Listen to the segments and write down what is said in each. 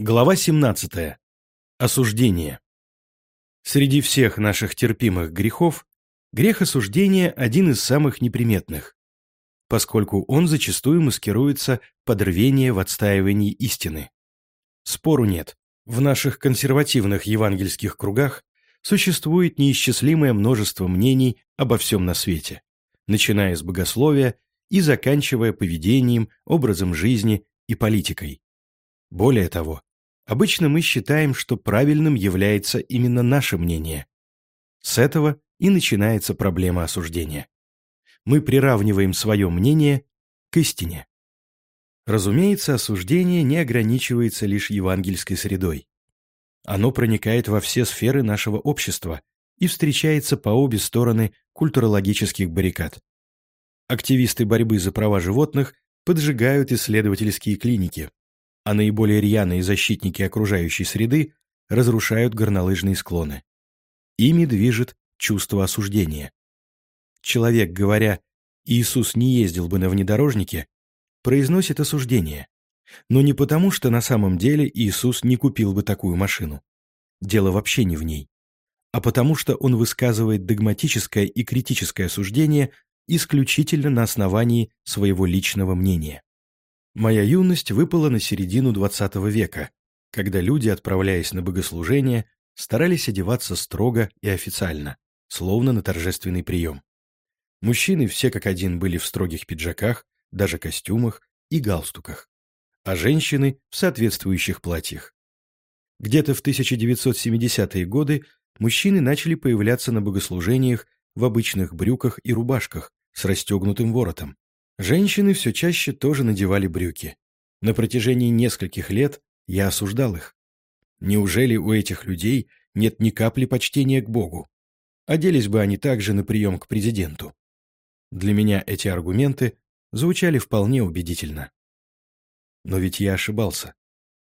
Глава 17. Осуждение. Среди всех наших терпимых грехов грех осуждения один из самых неприметных, поскольку он зачастую маскируется под рвение в отстаивании истины. Спору нет. В наших консервативных евангельских кругах существует неисчислимое множество мнений обо всем на свете, начиная с богословия и заканчивая поведением, образом жизни и политикой. Более того, Обычно мы считаем, что правильным является именно наше мнение. С этого и начинается проблема осуждения. Мы приравниваем свое мнение к истине. Разумеется, осуждение не ограничивается лишь евангельской средой. Оно проникает во все сферы нашего общества и встречается по обе стороны культурологических баррикад. Активисты борьбы за права животных поджигают исследовательские клиники, а наиболее рьяные защитники окружающей среды разрушают горнолыжные склоны. Ими движет чувство осуждения. Человек, говоря «Иисус не ездил бы на внедорожнике», произносит осуждение. Но не потому, что на самом деле Иисус не купил бы такую машину. Дело вообще не в ней. А потому что он высказывает догматическое и критическое осуждение исключительно на основании своего личного мнения. Моя юность выпала на середину XX века, когда люди, отправляясь на богослужение, старались одеваться строго и официально, словно на торжественный прием. Мужчины все как один были в строгих пиджаках, даже костюмах и галстуках, а женщины в соответствующих платьях. Где-то в 1970-е годы мужчины начали появляться на богослужениях в обычных брюках и рубашках с расстегнутым воротом, Женщины все чаще тоже надевали брюки. На протяжении нескольких лет я осуждал их. Неужели у этих людей нет ни капли почтения к Богу? Оделись бы они также на прием к президенту. Для меня эти аргументы звучали вполне убедительно. Но ведь я ошибался.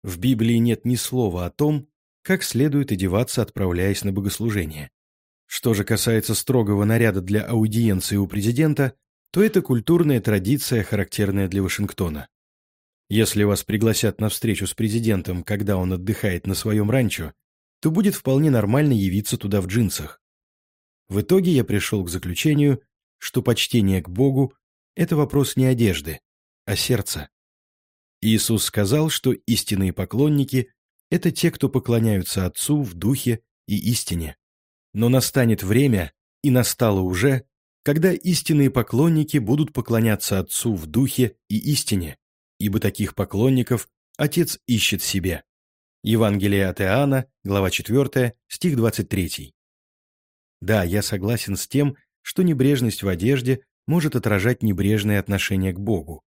В Библии нет ни слова о том, как следует одеваться, отправляясь на богослужение. Что же касается строгого наряда для аудиенции у президента, то это культурная традиция, характерная для Вашингтона. Если вас пригласят на встречу с президентом, когда он отдыхает на своем ранчо, то будет вполне нормально явиться туда в джинсах. В итоге я пришел к заключению, что почтение к Богу – это вопрос не одежды, а сердца. Иисус сказал, что истинные поклонники – это те, кто поклоняются Отцу в духе и истине. Но настанет время, и настало уже, когда истинные поклонники будут поклоняться Отцу в духе и истине, ибо таких поклонников Отец ищет себе. Евангелие от Иоанна, глава 4, стих 23. Да, я согласен с тем, что небрежность в одежде может отражать небрежное отношение к Богу.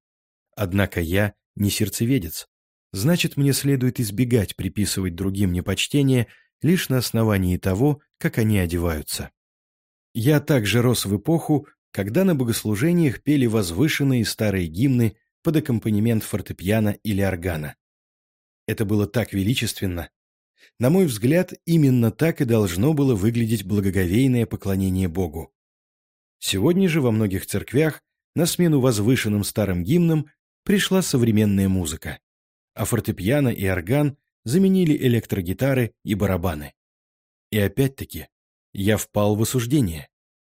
Однако я не сердцеведец. Значит, мне следует избегать приписывать другим непочтение лишь на основании того, как они одеваются. Я также рос в эпоху, когда на богослужениях пели возвышенные старые гимны под аккомпанемент фортепиано или органа. Это было так величественно. На мой взгляд, именно так и должно было выглядеть благоговейное поклонение Богу. Сегодня же во многих церквях на смену возвышенным старым гимнам пришла современная музыка, а фортепиано и орган заменили электрогитары и барабаны. И опять-таки, я впал в осуждение.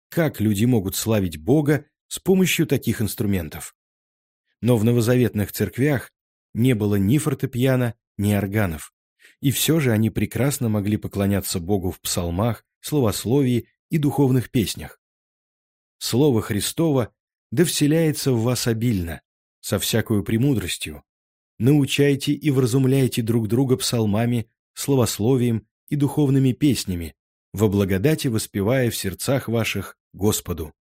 Как люди могут славить Бога с помощью таких инструментов? Но в новозаветных церквях не было ни фортепиано, ни органов, и все же они прекрасно могли поклоняться Богу в псалмах, словословии и духовных песнях. Слово Христово да вселяется в вас обильно, со всякою премудростью. Научайте и вразумляйте друг друга псалмами, словословием и духовными песнями, во благодати воспевая в сердцах ваших Господу.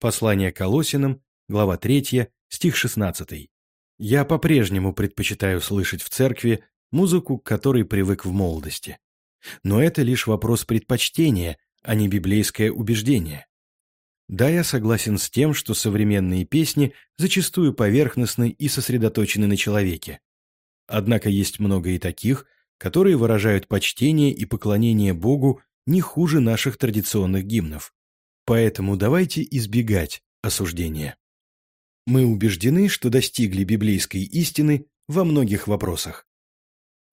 Послание Колосинам, глава 3, стих 16. Я по-прежнему предпочитаю слышать в церкви музыку, к которой привык в молодости. Но это лишь вопрос предпочтения, а не библейское убеждение. Да, я согласен с тем, что современные песни зачастую поверхностны и сосредоточены на человеке. Однако есть много и таких, которые выражают почтение и поклонение Богу не хуже наших традиционных гимнов. Поэтому давайте избегать осуждения. Мы убеждены, что достигли библейской истины во многих вопросах.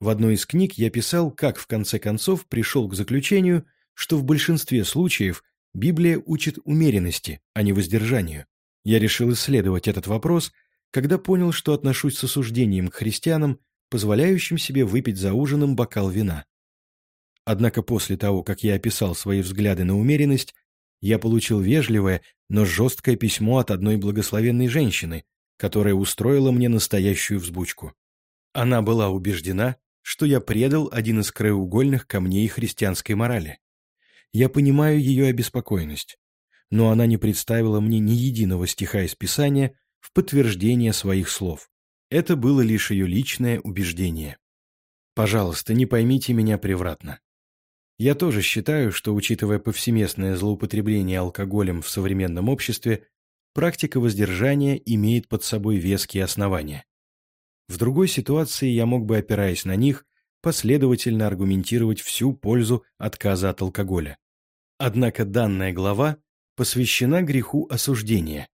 В одной из книг я писал, как в конце концов пришел к заключению, что в большинстве случаев Библия учит умеренности, а не воздержанию. Я решил исследовать этот вопрос, когда понял, что отношусь с осуждением к христианам, позволяющим себе выпить за ужином бокал вина. Однако после того, как я описал свои взгляды на умеренность, я получил вежливое, но жесткое письмо от одной благословенной женщины, которая устроила мне настоящую взбучку. Она была убеждена, что я предал один из краеугольных камней христианской морали. Я понимаю ее обеспокоенность, но она не представила мне ни единого стиха из Писания в подтверждение своих слов. Это было лишь ее личное убеждение. Пожалуйста, не поймите меня превратно. Я тоже считаю, что, учитывая повсеместное злоупотребление алкоголем в современном обществе, практика воздержания имеет под собой веские основания. В другой ситуации я мог бы, опираясь на них, последовательно аргументировать всю пользу отказа от алкоголя. Однако данная глава посвящена греху осуждения,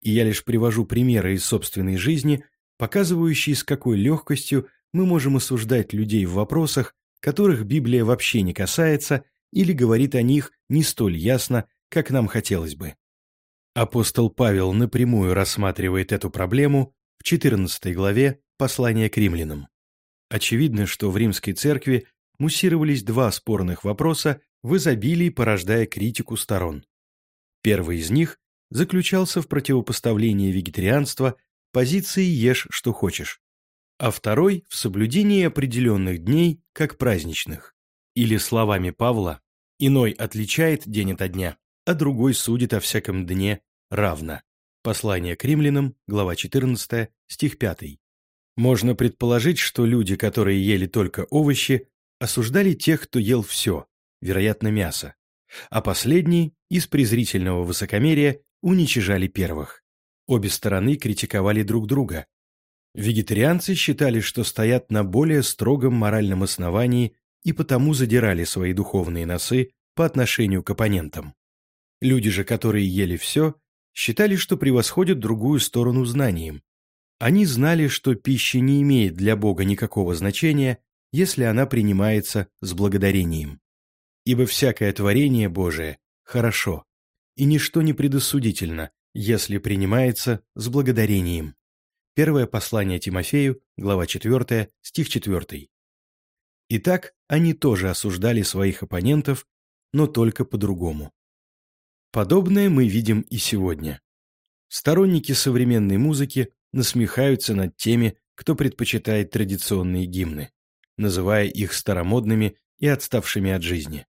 и я лишь привожу примеры из собственной жизни, показывающие, с какой легкостью мы можем осуждать людей в вопросах, которых Библия вообще не касается или говорит о них не столь ясно, как нам хотелось бы. Апостол Павел напрямую рассматривает эту проблему в 14 главе послания к римлянам. Очевидно, что в римской церкви муссировались два спорных вопроса, в изобилии порождая критику сторон. Первый из них заключался в противопоставлении вегетарианства позиции «ешь, что хочешь», а второй – в соблюдении определенных дней, как праздничных. Или словами Павла, иной отличает день ото дня, а другой судит о всяком дне равно. Послание к римлянам, глава 14, стих 5. Можно предположить, что люди, которые ели только овощи, осуждали тех, кто ел все, вероятно, мясо, а последние, из презрительного высокомерия, уничижали первых. Обе стороны критиковали друг друга, Вегетарианцы считали, что стоят на более строгом моральном основании и потому задирали свои духовные носы по отношению к оппонентам. Люди же, которые ели все, считали, что превосходят другую сторону знанием. Они знали, что пища не имеет для Бога никакого значения, если она принимается с благодарением. Ибо всякое творение Божие хорошо, и ничто не предосудительно, если принимается с благодарением. Первое послание Тимофею, глава 4, стих 4. Итак, они тоже осуждали своих оппонентов, но только по-другому. Подобное мы видим и сегодня. Сторонники современной музыки насмехаются над теми, кто предпочитает традиционные гимны, называя их старомодными и отставшими от жизни.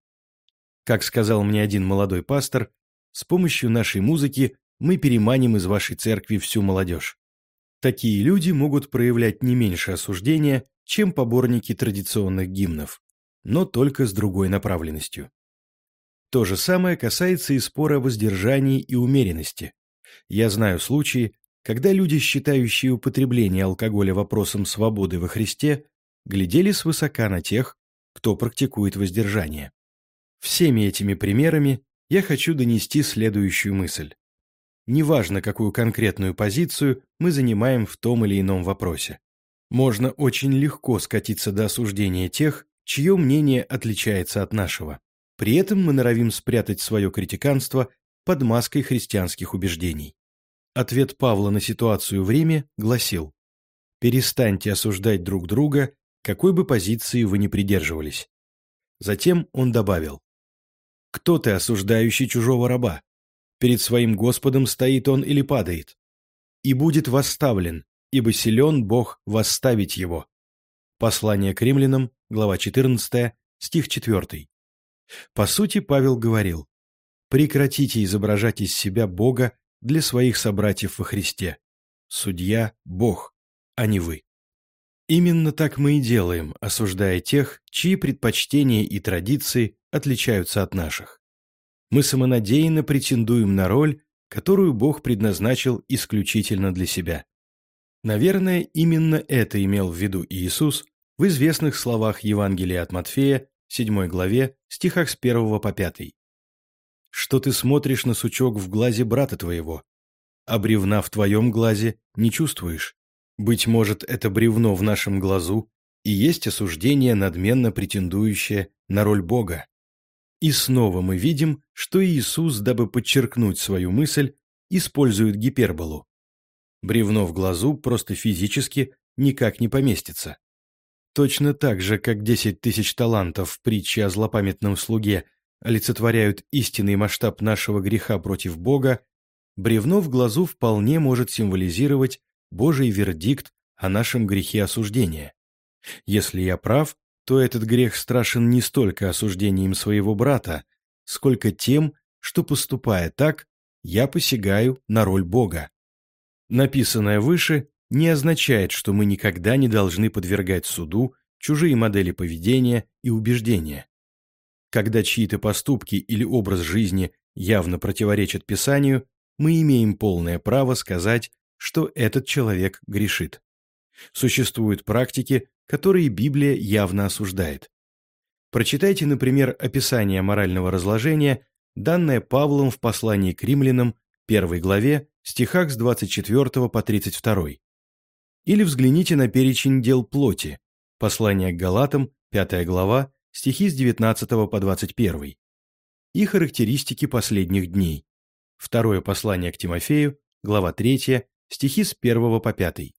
Как сказал мне один молодой пастор, с помощью нашей музыки мы переманим из вашей церкви всю молодежь. Такие люди могут проявлять не меньше осуждения, чем поборники традиционных гимнов, но только с другой направленностью. То же самое касается и спора о воздержании и умеренности. Я знаю случаи, когда люди, считающие употребление алкоголя вопросом свободы во Христе, глядели свысока на тех, кто практикует воздержание. Всеми этими примерами я хочу донести следующую мысль. Неважно, какую конкретную позицию мы занимаем в том или ином вопросе. Можно очень легко скатиться до осуждения тех, чье мнение отличается от нашего. При этом мы норовим спрятать свое критиканство под маской христианских убеждений. Ответ Павла на ситуацию в Риме гласил «Перестаньте осуждать друг друга, какой бы позиции вы ни придерживались». Затем он добавил «Кто ты, осуждающий чужого раба? Перед своим Господом стоит он или падает. И будет восставлен, ибо силен Бог восставить его. Послание к римлянам, глава 14, стих 4. По сути, Павел говорил, «Прекратите изображать из себя Бога для своих собратьев во Христе. Судья – Бог, а не вы». Именно так мы и делаем, осуждая тех, чьи предпочтения и традиции отличаются от наших мы самонадеянно претендуем на роль, которую Бог предназначил исключительно для себя. Наверное, именно это имел в виду Иисус в известных словах Евангелия от Матфея, 7 главе, стихах с 1 по 5. «Что ты смотришь на сучок в глазе брата твоего, а бревна в твоем глазе не чувствуешь? Быть может, это бревно в нашем глазу и есть осуждение, надменно претендующее на роль Бога. И снова мы видим, что Иисус, дабы подчеркнуть свою мысль, использует гиперболу. Бревно в глазу просто физически никак не поместится. Точно так же, как 10 тысяч талантов в притче о злопамятном слуге олицетворяют истинный масштаб нашего греха против Бога, бревно в глазу вполне может символизировать Божий вердикт о нашем грехе осуждения. Если я прав, то этот грех страшен не столько осуждением своего брата, сколько тем, что, поступая так, я посягаю на роль Бога. Написанное выше не означает, что мы никогда не должны подвергать суду чужие модели поведения и убеждения. Когда чьи-то поступки или образ жизни явно противоречат Писанию, мы имеем полное право сказать, что этот человек грешит. Существуют практики, которые Библия явно осуждает. Прочитайте, например, описание морального разложения, данное Павлом в послании к римлянам, первой главе, стихах с 24 по 32. Или взгляните на перечень дел плоти, послание к Галатам, 5 глава, стихи с 19 по 21. И характеристики последних дней. Второе послание к Тимофею, глава 3, стихи с 1 по 5.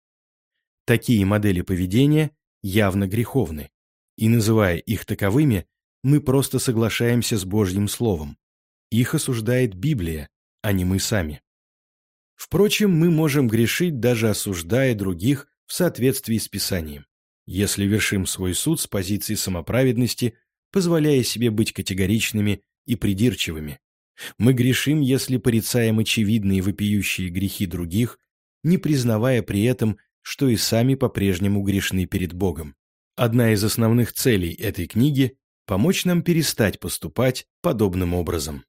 Такие модели поведения явно греховны, и называя их таковыми, мы просто соглашаемся с Божьим Словом. Их осуждает Библия, а не мы сами. Впрочем, мы можем грешить, даже осуждая других в соответствии с Писанием, если вершим свой суд с позиции самоправедности, позволяя себе быть категоричными и придирчивыми. Мы грешим, если порицаем очевидные вопиющие грехи других, не признавая при этом что и сами по-прежнему грешны перед Богом. Одна из основных целей этой книги – помочь нам перестать поступать подобным образом.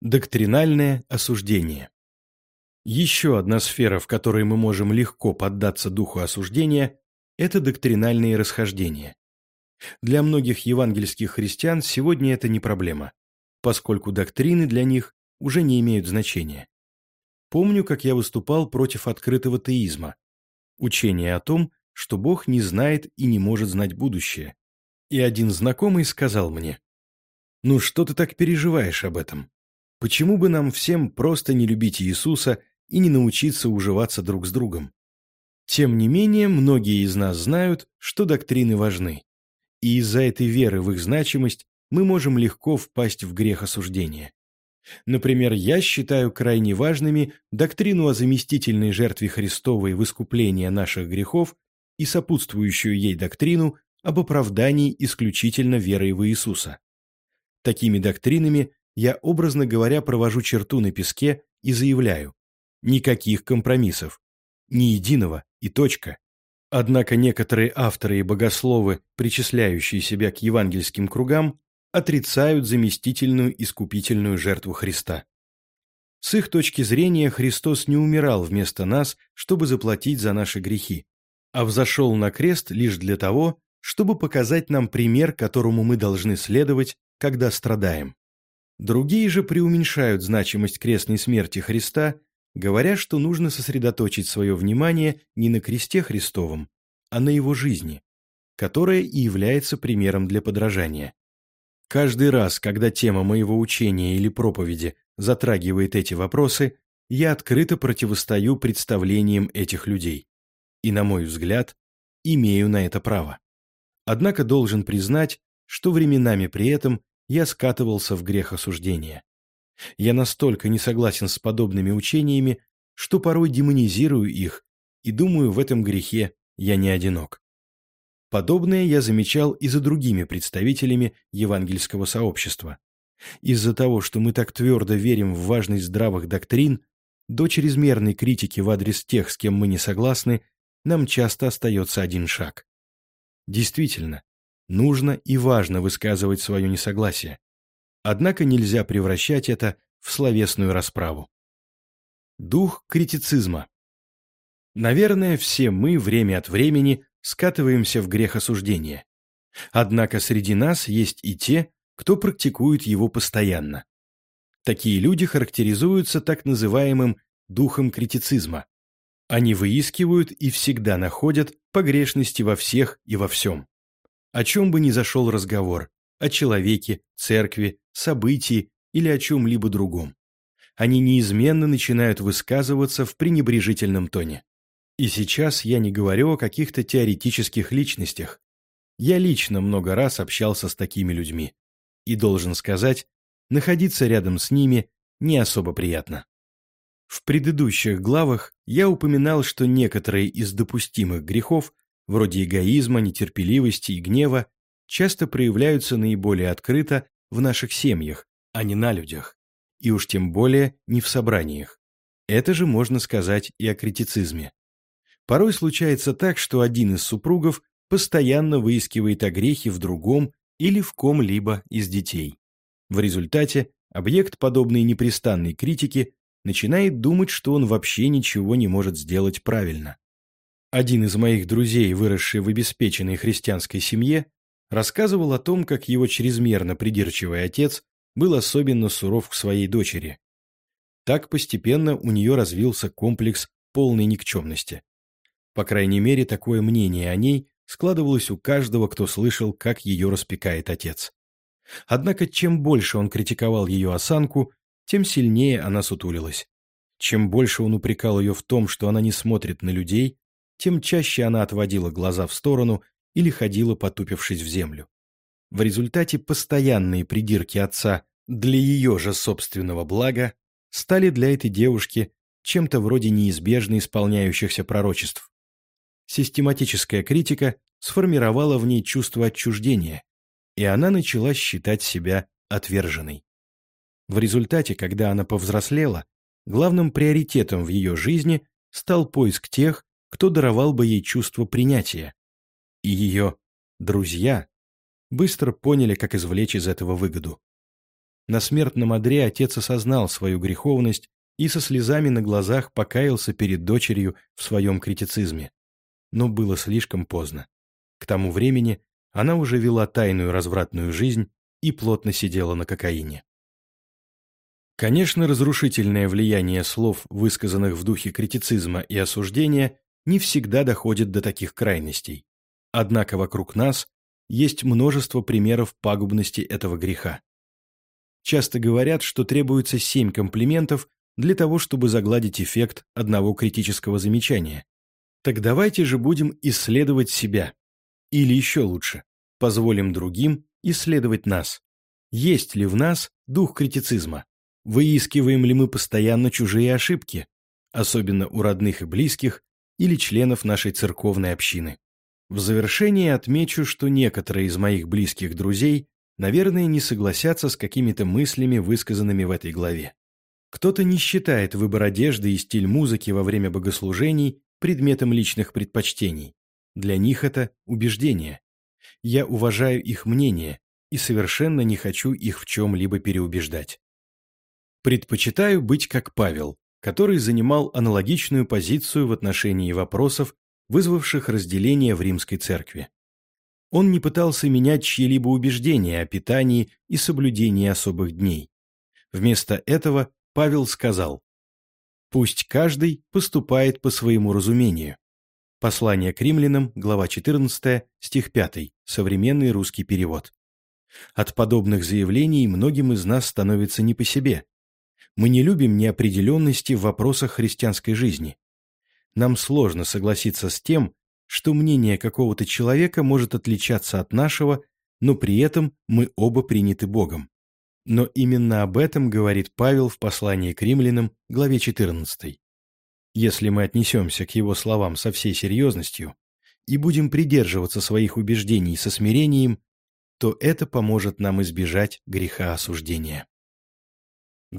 Доктринальное осуждение. Еще одна сфера, в которой мы можем легко поддаться духу осуждения – это доктринальные расхождения. Для многих евангельских христиан сегодня это не проблема, поскольку доктрины для них уже не имеют значения. Помню, как я выступал против открытого теизма, Учение о том, что Бог не знает и не может знать будущее. И один знакомый сказал мне, «Ну что ты так переживаешь об этом? Почему бы нам всем просто не любить Иисуса и не научиться уживаться друг с другом?» Тем не менее, многие из нас знают, что доктрины важны. И из-за этой веры в их значимость мы можем легко впасть в грех осуждения. Например, я считаю крайне важными доктрину о заместительной жертве Христовой в искуплении наших грехов и сопутствующую ей доктрину об оправдании исключительно верой в Иисуса. Такими доктринами я, образно говоря, провожу черту на песке и заявляю «никаких компромиссов, ни единого и точка». Однако некоторые авторы и богословы, причисляющие себя к евангельским кругам, отрицают заместительную искупительную жертву Христа. С их точки зрения Христос не умирал вместо нас, чтобы заплатить за наши грехи, а взошел на крест лишь для того, чтобы показать нам пример, которому мы должны следовать, когда страдаем. Другие же преуменьшают значимость крестной смерти Христа, говоря, что нужно сосредоточить свое внимание не на кресте Христовом, а на его жизни, которая и является примером для подражания. Каждый раз, когда тема моего учения или проповеди затрагивает эти вопросы, я открыто противостою представлениям этих людей. И, на мой взгляд, имею на это право. Однако должен признать, что временами при этом я скатывался в грех осуждения. Я настолько не согласен с подобными учениями, что порой демонизирую их, и думаю, в этом грехе я не одинок. Подобное я замечал и за другими представителями евангельского сообщества. Из-за того, что мы так твердо верим в важность здравых доктрин, до чрезмерной критики в адрес тех, с кем мы не согласны, нам часто остается один шаг. Действительно, нужно и важно высказывать свое несогласие. Однако нельзя превращать это в словесную расправу. Дух критицизма. Наверное, все мы время от времени скатываемся в грех осуждения. Однако среди нас есть и те, кто практикует его постоянно. Такие люди характеризуются так называемым духом критицизма. Они выискивают и всегда находят погрешности во всех и во всем. О чем бы ни зашел разговор, о человеке, церкви, событии или о чем-либо другом. Они неизменно начинают высказываться в пренебрежительном тоне. И сейчас я не говорю о каких-то теоретических личностях. Я лично много раз общался с такими людьми. И должен сказать, находиться рядом с ними не особо приятно. В предыдущих главах я упоминал, что некоторые из допустимых грехов, вроде эгоизма, нетерпеливости и гнева, часто проявляются наиболее открыто в наших семьях, а не на людях, и уж тем более не в собраниях. Это же можно сказать и о критицизме. Порой случается так, что один из супругов постоянно выискивает огрехи в другом или в ком-либо из детей. В результате объект подобной непрестанной критики начинает думать, что он вообще ничего не может сделать правильно. Один из моих друзей, выросший в обеспеченной христианской семье, рассказывал о том, как его чрезмерно придирчивый отец был особенно суров к своей дочери. Так постепенно у нее развился комплекс полной никчемности. По крайней мере, такое мнение о ней складывалось у каждого, кто слышал, как ее распекает отец. Однако чем больше он критиковал ее осанку, тем сильнее она сутулилась. Чем больше он упрекал ее в том, что она не смотрит на людей, тем чаще она отводила глаза в сторону или ходила, потупившись в землю. В результате постоянные придирки отца для ее же собственного блага стали для этой девушки чем-то вроде неизбежно исполняющихся пророчеств. Систематическая критика сформировала в ней чувство отчуждения, и она начала считать себя отверженной. В результате, когда она повзрослела, главным приоритетом в ее жизни стал поиск тех, кто даровал бы ей чувство принятия. И ее друзья быстро поняли, как извлечь из этого выгоду. На смертном одре отец осознал свою греховность и со слезами на глазах покаялся перед дочерью в своем критицизме. Но было слишком поздно. К тому времени она уже вела тайную развратную жизнь и плотно сидела на кокаине. Конечно, разрушительное влияние слов, высказанных в духе критицизма и осуждения, не всегда доходит до таких крайностей. Однако вокруг нас есть множество примеров пагубности этого греха. Часто говорят, что требуется семь комплиментов для того, чтобы загладить эффект одного критического замечания. Так давайте же будем исследовать себя. Или еще лучше, позволим другим исследовать нас. Есть ли в нас дух критицизма? Выискиваем ли мы постоянно чужие ошибки, особенно у родных и близких или членов нашей церковной общины? В завершение отмечу, что некоторые из моих близких друзей, наверное, не согласятся с какими-то мыслями, высказанными в этой главе. Кто-то не считает выбор одежды и стиль музыки во время богослужений предметом личных предпочтений. Для них это убеждение. Я уважаю их мнение и совершенно не хочу их в чем-либо переубеждать. Предпочитаю быть как Павел, который занимал аналогичную позицию в отношении вопросов, вызвавших разделение в римской церкви. Он не пытался менять чьи-либо убеждения о питании и соблюдении особых дней. Вместо этого Павел сказал, «Пусть каждый поступает по своему разумению». Послание к римлянам, глава 14, стих 5, современный русский перевод. От подобных заявлений многим из нас становится не по себе, мы не любим неопределенности в вопросах христианской жизни. Нам сложно согласиться с тем, что мнение какого-то человека может отличаться от нашего, но при этом мы оба приняты Богом. Но именно об этом говорит Павел в послании к римлянам, главе 14. Если мы отнесемся к его словам со всей серьезностью и будем придерживаться своих убеждений со смирением, то это поможет нам избежать греха осуждения.